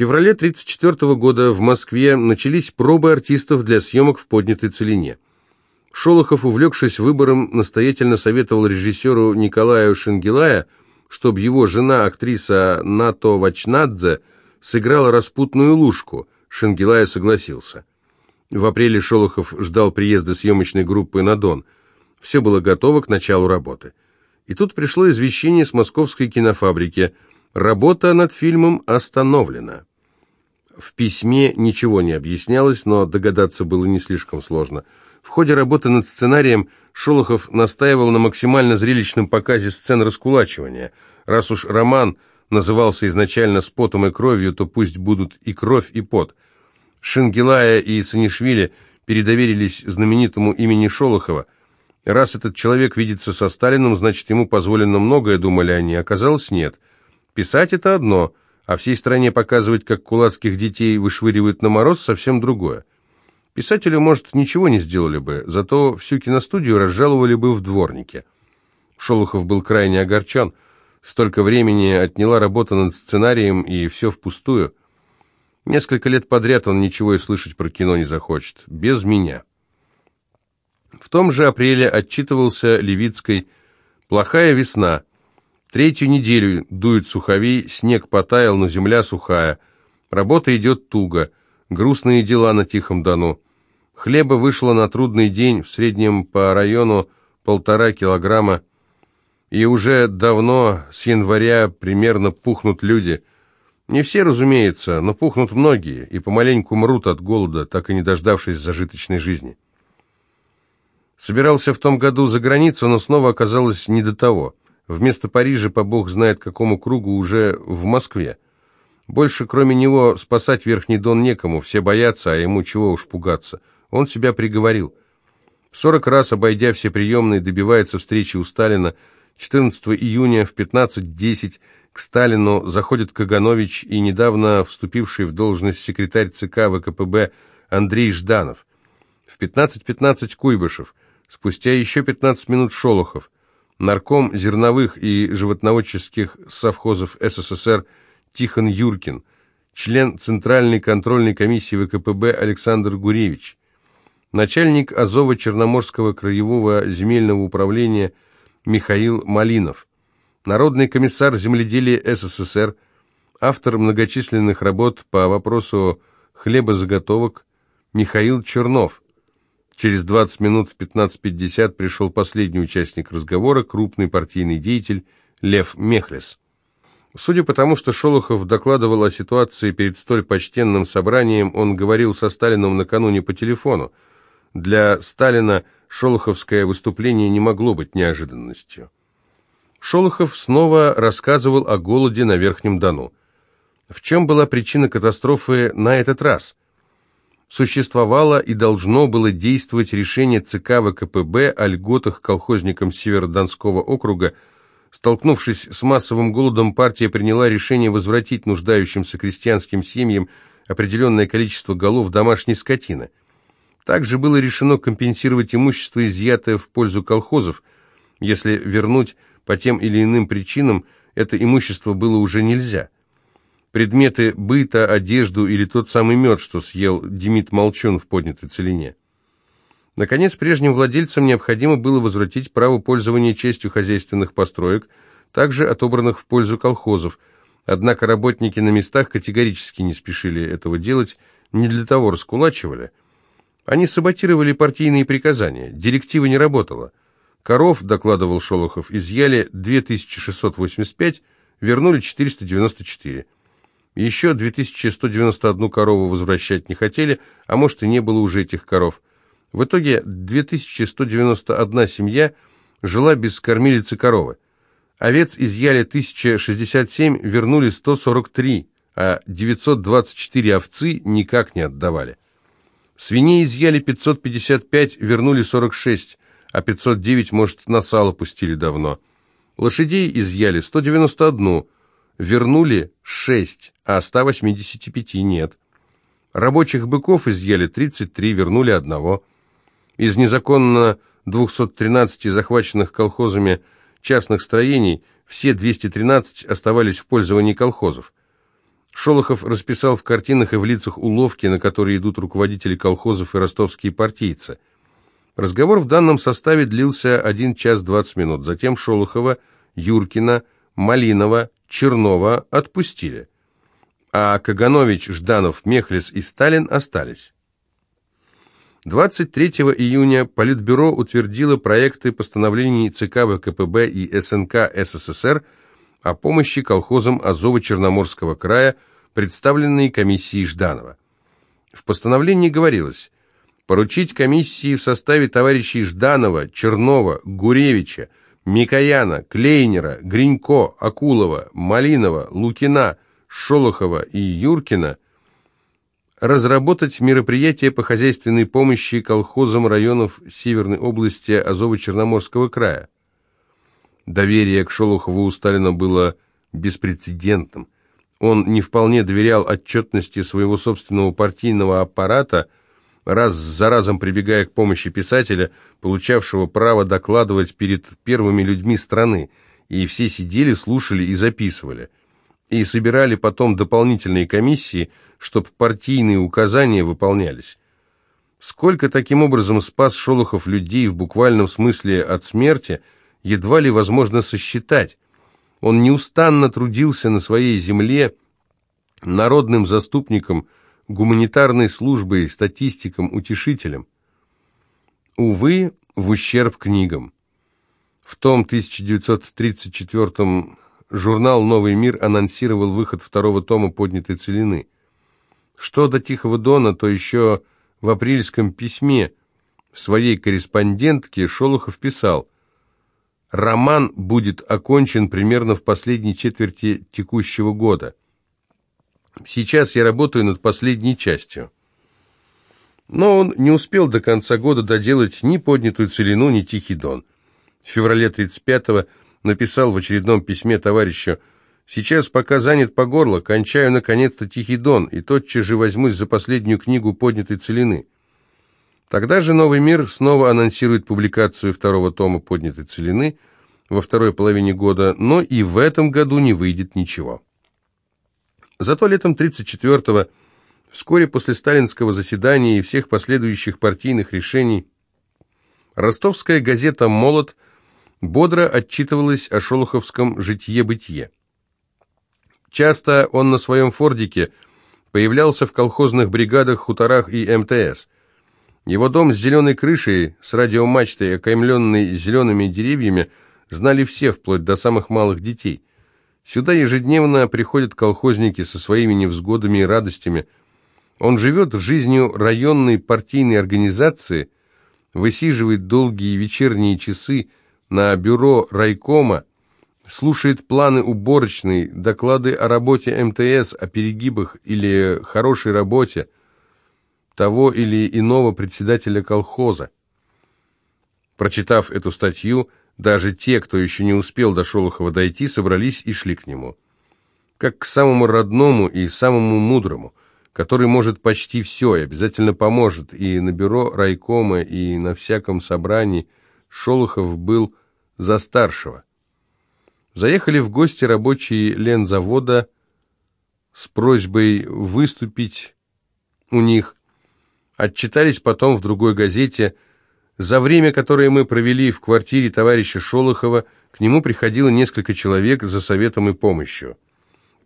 феврале 1934 года в Москве начались пробы артистов для съемок в поднятой целине. Шолохов, увлекшись выбором, настоятельно советовал режиссеру Николаю Шенгелая, чтобы его жена, актриса Нато Вачнадзе, сыграла распутную лужку. Шенгелая согласился. В апреле Шолохов ждал приезда съемочной группы на Дон. Все было готово к началу работы. И тут пришло извещение с московской кинофабрики. Работа над фильмом остановлена. В письме ничего не объяснялось, но догадаться было не слишком сложно. В ходе работы над сценарием Шолохов настаивал на максимально зрелищном показе сцен раскулачивания. Раз уж роман назывался изначально «С потом и кровью», то пусть будут и кровь, и пот. Шенгелая и Санишвили передоверились знаменитому имени Шолохова – Раз этот человек видится со Сталиным, значит, ему позволено многое, думали они. Оказалось, нет. Писать – это одно, а всей стране показывать, как кулацких детей вышвыривают на мороз – совсем другое. Писателю, может, ничего не сделали бы, зато всю киностудию разжаловали бы в дворнике. Шолохов был крайне огорчен. Столько времени отняла работа над сценарием, и все впустую. Несколько лет подряд он ничего и слышать про кино не захочет. Без меня. В том же апреле отчитывался Левицкой «Плохая весна. Третью неделю дует суховей, снег потаял, но земля сухая. Работа идет туго. Грустные дела на Тихом Дону. Хлеба вышло на трудный день, в среднем по району полтора килограмма. И уже давно, с января, примерно пухнут люди. Не все, разумеется, но пухнут многие и помаленьку мрут от голода, так и не дождавшись зажиточной жизни. Собирался в том году за границу, но снова оказалось не до того. Вместо Парижа, по бог знает какому кругу, уже в Москве. Больше, кроме него, спасать Верхний Дон некому, все боятся, а ему чего уж пугаться. Он себя приговорил. Сорок раз, обойдя все приемные, добивается встречи у Сталина. 14 июня в 15.10 к Сталину заходит Каганович и недавно вступивший в должность секретарь ЦК ВКПБ Андрей Жданов. В 15.15 .15 Куйбышев – Спустя еще 15 минут Шолохов, нарком зерновых и животноводческих совхозов СССР Тихон Юркин, член Центральной контрольной комиссии ВКПБ Александр Гуревич, начальник Азово-Черноморского краевого земельного управления Михаил Малинов, народный комиссар земледелия СССР, автор многочисленных работ по вопросу хлебозаготовок Михаил Чернов, Через 20 минут в 15.50 пришел последний участник разговора, крупный партийный деятель Лев Мехлес. Судя по тому, что Шолохов докладывал о ситуации перед столь почтенным собранием, он говорил со Сталином накануне по телефону. Для Сталина шолоховское выступление не могло быть неожиданностью. Шолохов снова рассказывал о голоде на Верхнем Дону. В чем была причина катастрофы на этот раз? Существовало и должно было действовать решение ЦК ВКПБ о льготах колхозникам Северодонского округа. Столкнувшись с массовым голодом, партия приняла решение возвратить нуждающимся крестьянским семьям определенное количество голов домашней скотины. Также было решено компенсировать имущество, изъятое в пользу колхозов, если вернуть по тем или иным причинам это имущество было уже нельзя – предметы быта, одежду или тот самый мед, что съел Демид Молчун в поднятой целине. Наконец, прежним владельцам необходимо было возвратить право пользования честью хозяйственных построек, также отобранных в пользу колхозов, однако работники на местах категорически не спешили этого делать, не для того раскулачивали. Они саботировали партийные приказания, директива не работала. Коров, докладывал Шолохов, изъяли 2685, вернули 494. Еще 2191 корову возвращать не хотели, а может и не было уже этих коров. В итоге 2191 семья жила без кормилицы коровы. Овец изъяли 1067, вернули 143, а 924 овцы никак не отдавали. Свиней изъяли 555, вернули 46, а 509, может, на сало пустили давно. Лошадей изъяли 191, вернули 6, а 185 нет. Рабочих быков изъяли 33, вернули одного. Из незаконно 213 захваченных колхозами частных строений все 213 оставались в пользовании колхозов. Шолохов расписал в картинах и в лицах уловки, на которые идут руководители колхозов и ростовские партийцы. Разговор в данном составе длился 1 час 20 минут. Затем Шолохова, Юркина, Малинова, Чернова отпустили. А Каганович, Жданов, Мехлис и Сталин остались. 23 июня Политбюро утвердило проекты постановлений ЦК ВКПБ и СНК СССР о помощи колхозам Азово-Черноморского края, представленные комиссией Жданова. В постановлении говорилось поручить комиссии в составе товарищей Жданова, Чернова, Гуревича, Микояна, Клейнера, Гринько, Акулова, Малинова, Лукина, Шолохова и Юркина разработать мероприятия по хозяйственной помощи колхозам районов Северной области Азово-Черноморского края. Доверие к Шолохову у Сталина было беспрецедентным. Он не вполне доверял отчетности своего собственного партийного аппарата, раз за разом прибегая к помощи писателя, получавшего право докладывать перед первыми людьми страны, и все сидели, слушали и записывали. И собирали потом дополнительные комиссии, чтобы партийные указания выполнялись. Сколько таким образом спас Шолохов людей в буквальном смысле от смерти – едва ли возможно сосчитать. Он неустанно трудился на своей земле народным заступником, гуманитарной службой, статистиком, утешителем. Увы, в ущерб книгам. В том 1934 журнал «Новый мир» анонсировал выход второго тома «Поднятой целины». Что до Тихого Дона, то еще в апрельском письме своей корреспондентке Шолохов писал – Роман будет окончен примерно в последней четверти текущего года. Сейчас я работаю над последней частью. Но он не успел до конца года доделать ни поднятую целину, ни Тихий Дон. В феврале 35-го написал в очередном письме товарищу «Сейчас пока занят по горло, кончаю наконец-то Тихий Дон, и тотчас же возьмусь за последнюю книгу поднятой целины». Тогда же «Новый мир» снова анонсирует публикацию второго тома «Поднятой целины» во второй половине года, но и в этом году не выйдет ничего. Зато летом 34-го, вскоре после сталинского заседания и всех последующих партийных решений, ростовская газета «Молот» бодро отчитывалась о шолоховском житье-бытие. Часто он на своем фордике появлялся в колхозных бригадах, хуторах и МТС – его дом с зеленой крышей, с радиомачтой, окаймленной зелеными деревьями, знали все, вплоть до самых малых детей. Сюда ежедневно приходят колхозники со своими невзгодами и радостями. Он живет жизнью районной партийной организации, высиживает долгие вечерние часы на бюро райкома, слушает планы уборочной, доклады о работе МТС, о перегибах или хорошей работе – того или иного председателя колхоза. Прочитав эту статью, даже те, кто еще не успел до Шолохова дойти, собрались и шли к нему. Как к самому родному и самому мудрому, который может почти все и обязательно поможет, и на бюро райкома, и на всяком собрании Шолохов был за старшего. Заехали в гости рабочие лензавода с просьбой выступить у них, Отчитались потом в другой газете. За время, которое мы провели в квартире товарища Шолохова, к нему приходило несколько человек за советом и помощью.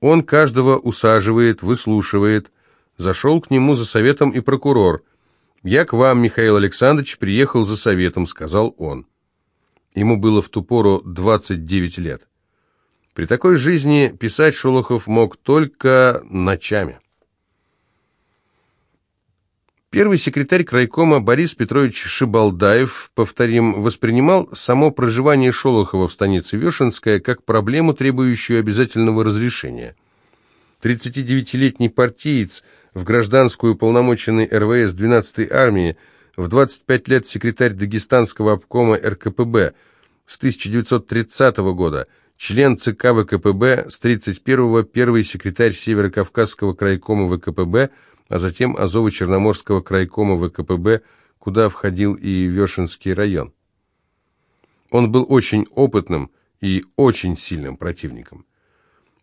Он каждого усаживает, выслушивает. Зашел к нему за советом и прокурор. «Я к вам, Михаил Александрович, приехал за советом», — сказал он. Ему было в ту пору 29 лет. При такой жизни писать Шолохов мог только ночами. Первый секретарь крайкома Борис Петрович Шибалдаев, повторим, воспринимал само проживание Шолохова в станице Вешенская как проблему, требующую обязательного разрешения. 39-летний партиец в гражданскую полномоченной РВС 12-й армии, в 25 лет секретарь Дагестанского обкома РКПБ с 1930 года, член ЦК ВКПБ с 31-го, первый секретарь Северо-Кавказского крайкома ВКПБ – а затем Азово-Черноморского крайкома ВКПБ, куда входил и Вешенский район. Он был очень опытным и очень сильным противником.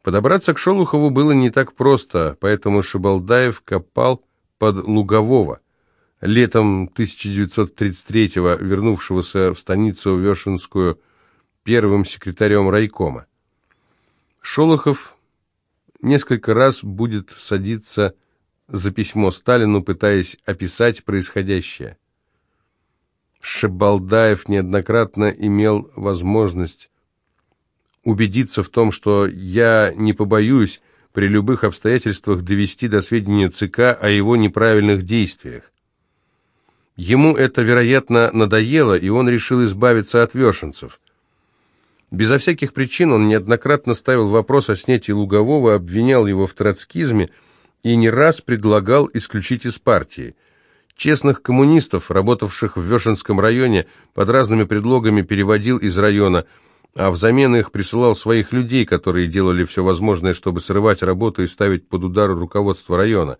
Подобраться к Шолохову было не так просто, поэтому Шибалдаев копал под Лугового, летом 1933-го вернувшегося в станицу Вешенскую первым секретарем райкома. Шолохов несколько раз будет садиться за письмо Сталину, пытаясь описать происходящее. Шебалдаев неоднократно имел возможность убедиться в том, что я не побоюсь при любых обстоятельствах довести до сведения ЦК о его неправильных действиях. Ему это, вероятно, надоело, и он решил избавиться от вешенцев. Безо всяких причин он неоднократно ставил вопрос о снятии Лугового, обвинял его в троцкизме и не раз предлагал исключить из партии. Честных коммунистов, работавших в Вешенском районе, под разными предлогами переводил из района – а взамен их присылал своих людей, которые делали все возможное, чтобы срывать работу и ставить под удар руководство района.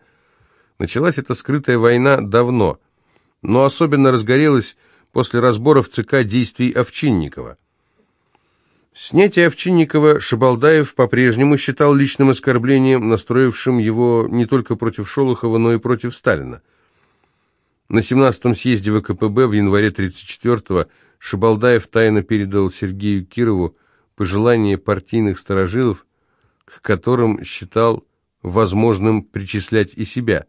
Началась эта скрытая война давно, но особенно разгорелась после разборов ЦК действий Овчинникова. Снятие Овчинникова Шабалдаев по-прежнему считал личным оскорблением, настроившим его не только против Шолохова, но и против Сталина. На 17-м съезде ВКПБ в январе 1934 Шабалдаев тайно передал Сергею Кирову пожелание партийных сторожилов, к которым считал возможным причислять и себя.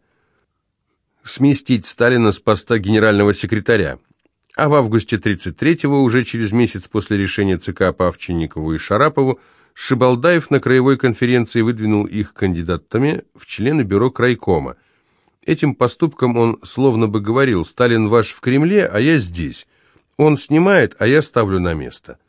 Сместить Сталина с поста генерального секретаря. А в августе 33-го, уже через месяц после решения ЦК по Овчинникову и Шарапову, Шибалдаев на краевой конференции выдвинул их кандидатами в члены бюро крайкома. Этим поступком он словно бы говорил «Сталин ваш в Кремле, а я здесь». Он снимает, а я ставлю на место.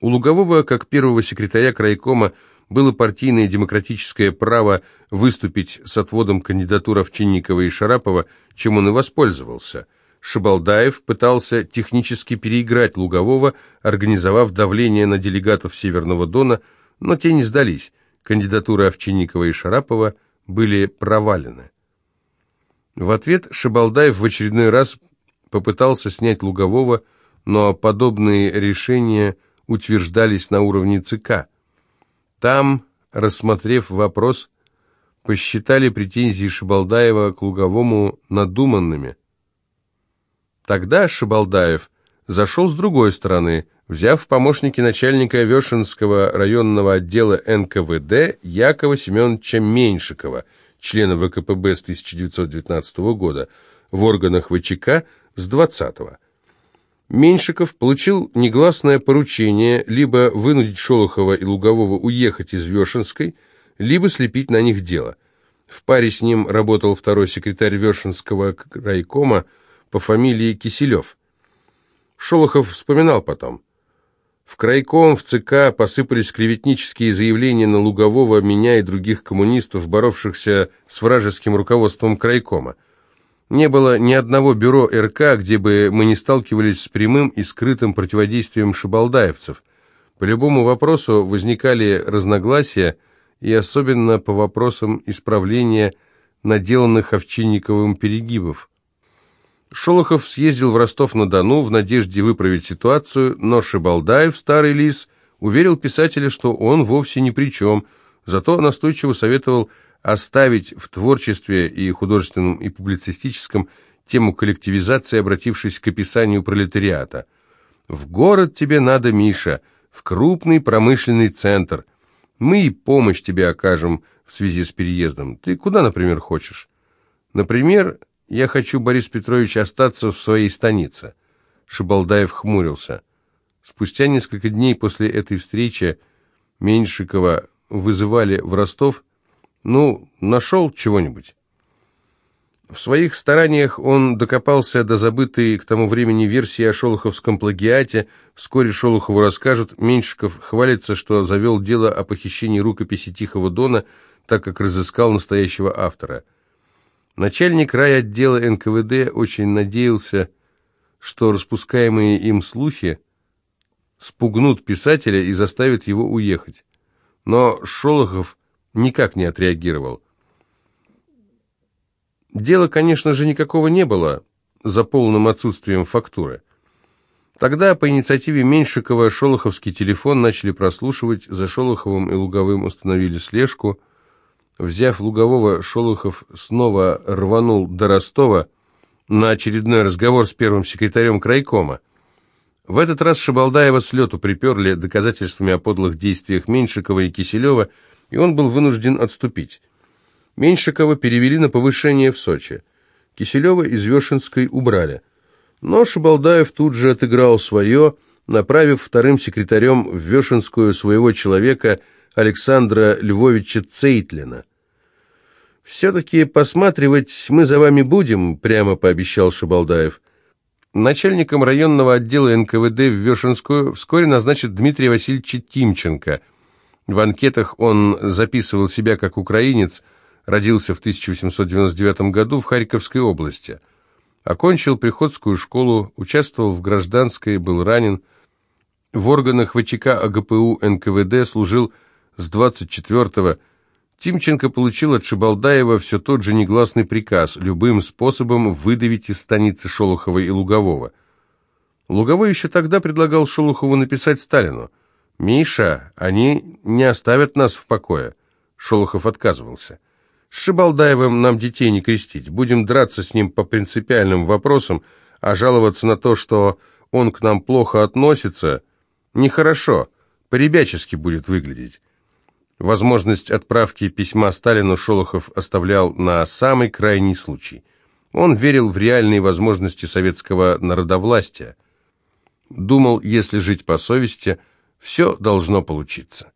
У Лугового, как первого секретаря крайкома, было партийное демократическое право выступить с отводом кандидатур Овчинникова и Шарапова, чем он и воспользовался. Шабалдаев пытался технически переиграть Лугового, организовав давление на делегатов Северного Дона, но те не сдались. Кандидатуры Овчинникова и Шарапова были провалены. В ответ Шабалдаев в очередной раз попытался снять Лугового, но подобные решения утверждались на уровне ЦК. Там, рассмотрев вопрос, посчитали претензии Шабалдаева к Луговому надуманными. Тогда Шабалдаев зашел с другой стороны, взяв в помощники начальника Вешенского районного отдела НКВД Якова Семеновича Меньшикова, члена ВКПБ с 1919 года, в органах ВЧК – с 20-го. Меньшиков получил негласное поручение либо вынудить Шолохова и Лугового уехать из Вешенской, либо слепить на них дело. В паре с ним работал второй секретарь Вешенского райкома по фамилии Киселев. Шолохов вспоминал потом. В крайком, в ЦК посыпались клеветнические заявления на Лугового, меня и других коммунистов, боровшихся с вражеским руководством крайкома. Не было ни одного бюро РК, где бы мы не сталкивались с прямым и скрытым противодействием шибалдаевцев. По любому вопросу возникали разногласия, и особенно по вопросам исправления наделанных Овчинниковым перегибов. Шолохов съездил в Ростов-на-Дону в надежде выправить ситуацию, но Шибалдаев, старый лис, уверил писателя, что он вовсе ни при чем, зато настойчиво советовал оставить в творчестве и художественном, и публицистическом тему коллективизации, обратившись к описанию пролетариата. «В город тебе надо, Миша, в крупный промышленный центр. Мы и помощь тебе окажем в связи с переездом. Ты куда, например, хочешь?» «Например, я хочу, Борис Петрович, остаться в своей станице». Шибалдаев хмурился. Спустя несколько дней после этой встречи Меньшикова вызывали в Ростов, ну, нашел чего-нибудь. В своих стараниях он докопался до забытой к тому времени версии о шолоховском плагиате. Вскоре Шолохову расскажут. Меньшиков хвалится, что завел дело о похищении рукописи Тихого Дона, так как разыскал настоящего автора. Начальник райотдела НКВД очень надеялся, что распускаемые им слухи спугнут писателя и заставят его уехать. Но Шолохов никак не отреагировал. Дела, конечно же, никакого не было, за полным отсутствием фактуры. Тогда по инициативе Меньшикова шолоховский телефон начали прослушивать, за Шолоховым и Луговым установили слежку. Взяв Лугового, Шолохов снова рванул до Ростова на очередной разговор с первым секретарем крайкома. В этот раз Шабалдаева с лету приперли доказательствами о подлых действиях Меньшикова и Киселева, и он был вынужден отступить. Меньшикова перевели на повышение в Сочи. Киселева из Вешенской убрали. Но Шабалдаев тут же отыграл свое, направив вторым секретарем в Вешенскую своего человека Александра Львовича Цейтлина. «Все-таки посматривать мы за вами будем», — прямо пообещал Шабалдаев. Начальником районного отдела НКВД в Вешенскую вскоре назначат Дмитрия Васильевича Тимченко. В анкетах он записывал себя как украинец, родился в 1899 году в Харьковской области. Окончил приходскую школу, участвовал в гражданской, был ранен. В органах ВЧК АГПУ НКВД служил с 24-го. Тимченко получил от Шибалдаева все тот же негласный приказ любым способом выдавить из станицы Шолохова и Лугового. Луговой еще тогда предлагал Шолохову написать Сталину «Миша, они не оставят нас в покое». Шолохов отказывался. С Шибалдаевым нам детей не крестить. Будем драться с ним по принципиальным вопросам, а жаловаться на то, что он к нам плохо относится, нехорошо, по-ребячески будет выглядеть. Возможность отправки письма Сталину Шолохов оставлял на самый крайний случай. Он верил в реальные возможности советского народовластия. Думал, если жить по совести, все должно получиться.